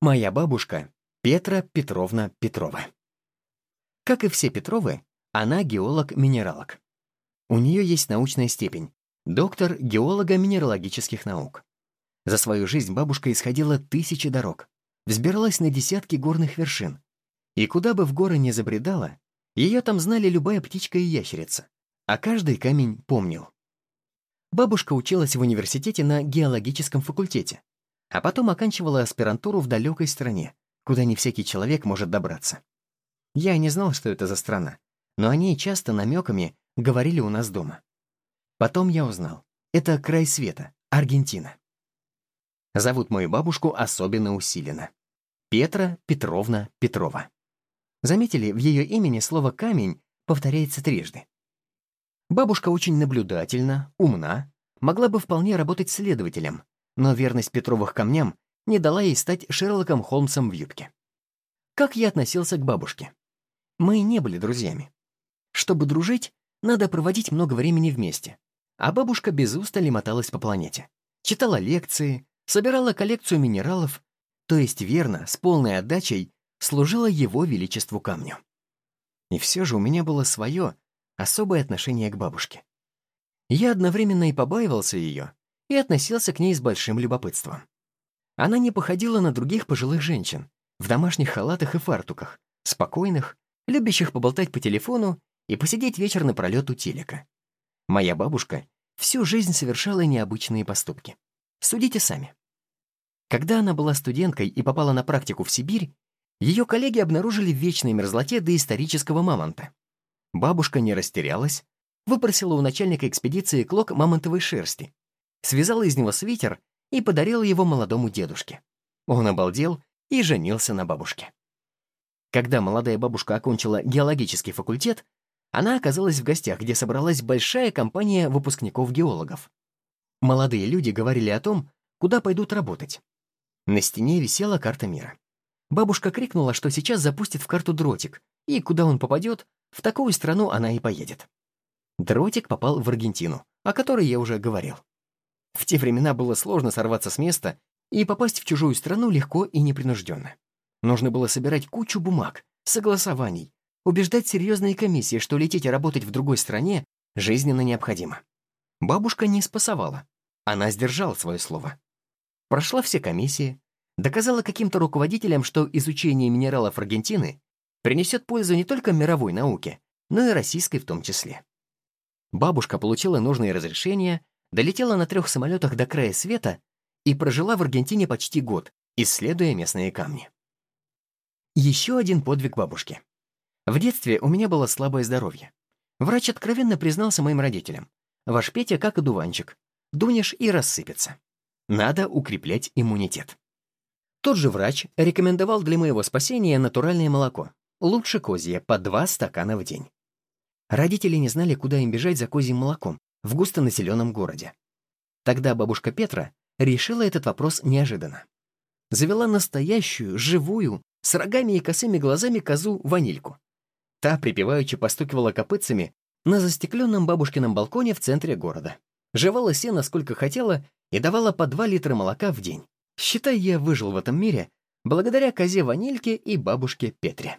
Моя бабушка Петра Петровна Петрова. Как и все Петровы, она геолог-минералог. У нее есть научная степень — доктор геолога-минералогических наук. За свою жизнь бабушка исходила тысячи дорог, взбиралась на десятки горных вершин. И куда бы в горы не забредала, ее там знали любая птичка и ящерица, а каждый камень помнил. Бабушка училась в университете на геологическом факультете, а потом оканчивала аспирантуру в далекой стране, куда не всякий человек может добраться. Я не знал, что это за страна, но о ней часто намеками говорили у нас дома. Потом я узнал. Это край света, Аргентина. Зовут мою бабушку особенно усиленно. Петра Петровна Петрова. Заметили, в ее имени слово «камень» повторяется трижды. Бабушка очень наблюдательна, умна, могла бы вполне работать следователем, но верность Петровых камням не дала ей стать Шерлоком Холмсом в юбке. Как я относился к бабушке? Мы не были друзьями. Чтобы дружить, надо проводить много времени вместе. А бабушка без устали моталась по планете. Читала лекции, собирала коллекцию минералов, то есть верно, с полной отдачей, служила его величеству камню. И все же у меня было свое, особое отношение к бабушке. Я одновременно и побаивался ее, и относился к ней с большим любопытством. Она не походила на других пожилых женщин, в домашних халатах и фартуках, спокойных, любящих поболтать по телефону и посидеть вечер напролет у телека. Моя бабушка всю жизнь совершала необычные поступки. Судите сами. Когда она была студенткой и попала на практику в Сибирь, ее коллеги обнаружили в вечной мерзлоте доисторического мамонта. Бабушка не растерялась, выпросила у начальника экспедиции клок мамонтовой шерсти связала из него свитер и подарила его молодому дедушке. Он обалдел и женился на бабушке. Когда молодая бабушка окончила геологический факультет, она оказалась в гостях, где собралась большая компания выпускников-геологов. Молодые люди говорили о том, куда пойдут работать. На стене висела карта мира. Бабушка крикнула, что сейчас запустит в карту дротик, и куда он попадет, в такую страну она и поедет. Дротик попал в Аргентину, о которой я уже говорил. В те времена было сложно сорваться с места и попасть в чужую страну легко и непринужденно. Нужно было собирать кучу бумаг, согласований, убеждать серьезные комиссии, что лететь и работать в другой стране жизненно необходимо. Бабушка не спасовала. Она сдержала свое слово. Прошла все комиссии, доказала каким-то руководителям, что изучение минералов Аргентины принесет пользу не только мировой науке, но и российской в том числе. Бабушка получила нужные разрешения, долетела на трех самолетах до края света и прожила в Аргентине почти год, исследуя местные камни. Еще один подвиг бабушки. В детстве у меня было слабое здоровье. Врач откровенно признался моим родителям. «Ваш Петя как одуванчик. Дунешь и рассыпется. Надо укреплять иммунитет». Тот же врач рекомендовал для моего спасения натуральное молоко. Лучше козье, по два стакана в день. Родители не знали, куда им бежать за козьим молоком, в густонаселенном городе. Тогда бабушка Петра решила этот вопрос неожиданно. Завела настоящую, живую, с рогами и косыми глазами козу Ванильку. Та припеваючи постукивала копытцами на застекленном бабушкином балконе в центре города. Жевала сено сколько хотела и давала по 2 литра молока в день. Считай, я выжил в этом мире благодаря козе Ванильке и бабушке Петре.